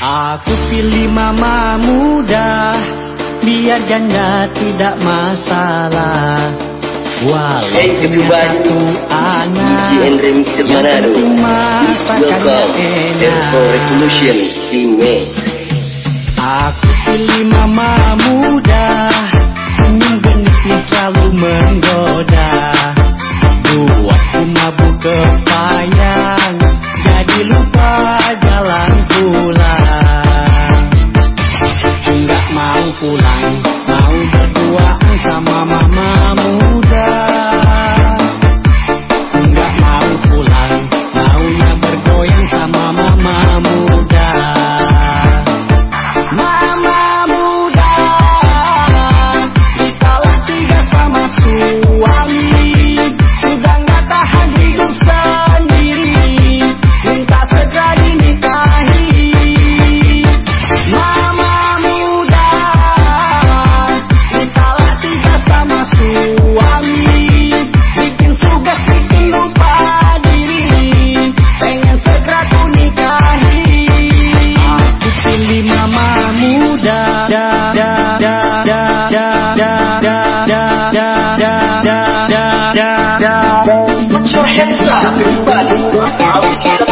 Aku pilih mama muda Biar ganda tidak masalah. Walaupun satu anak Yang penting masakannya enak. Aku pilih mama hands up, everybody.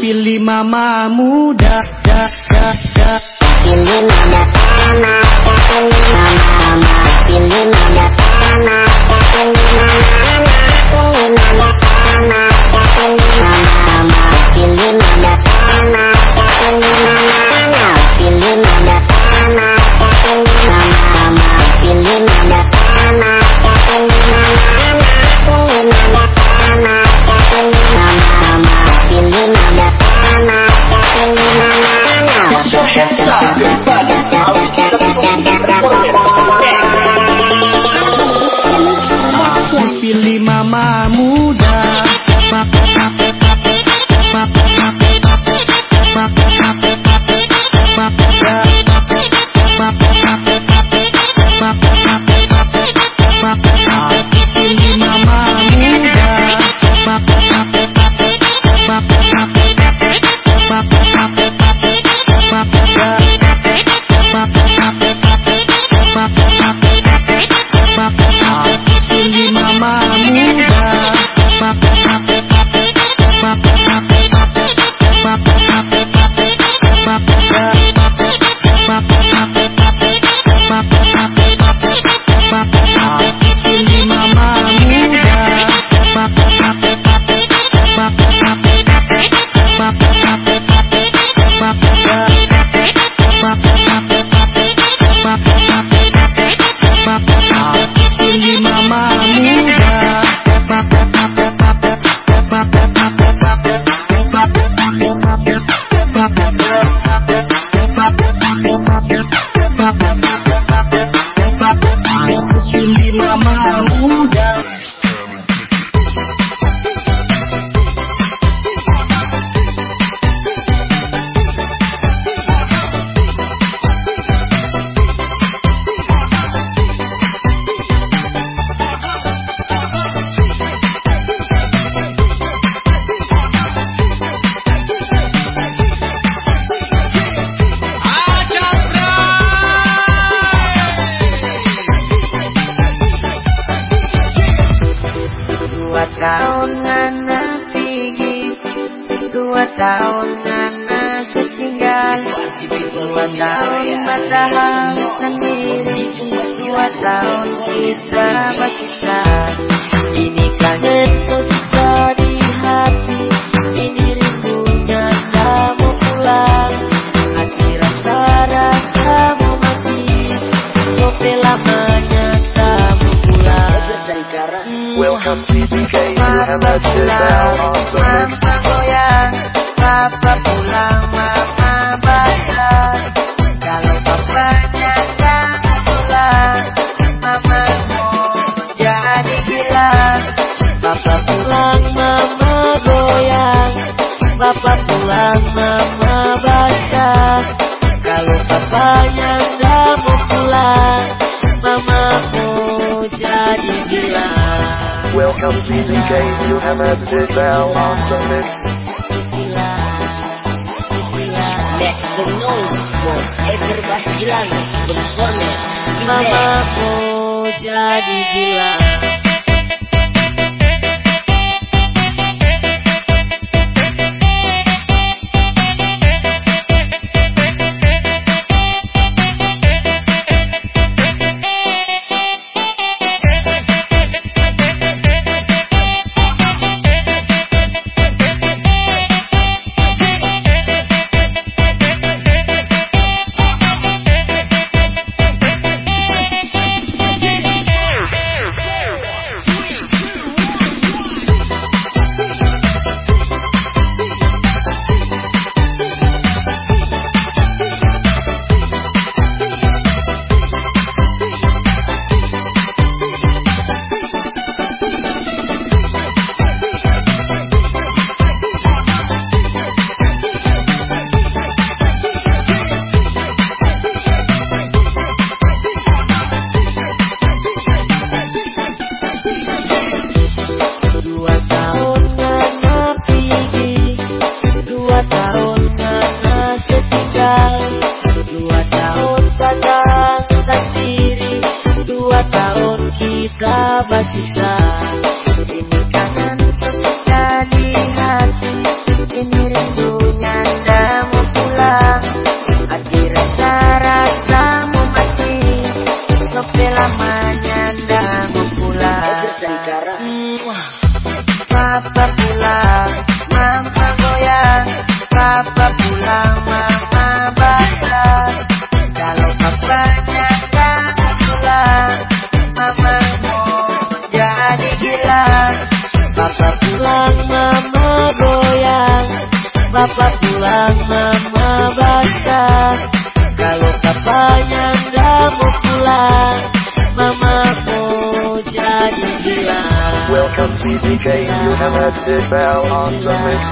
Pilih mama muda, da, da, da. Pilih mama muda. Dua tahun kita berkisah Ini kangen susah di hati Ini rindunya tak mau pulang. Hati rasa rasa mau mati Sope lamanya tak mau pulang. Welcome CBK, you have a sit down on the mix. Mama goyang, papa pulang, mama papa pulang, mama basah. Kalau papanya tak mau pulang, mama mau jadi gila. Welcome CBK, you have a sit down on the mix. Make the noise for Ever Basilan Performance Mama mau jadi gila kita papa pulang, mama basah. Kalau papanya tak mau pulang, mama mau jadi gila. Welcome CBK, you have a down on the mix.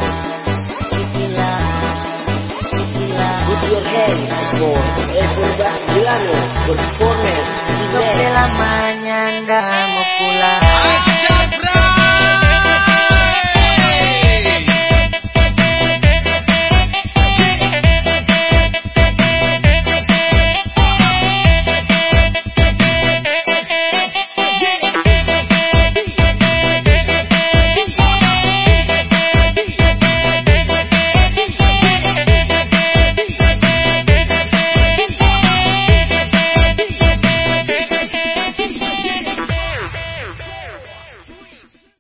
Put your hands for Ever Basilan Performance Sope lamanya ndak mau pulang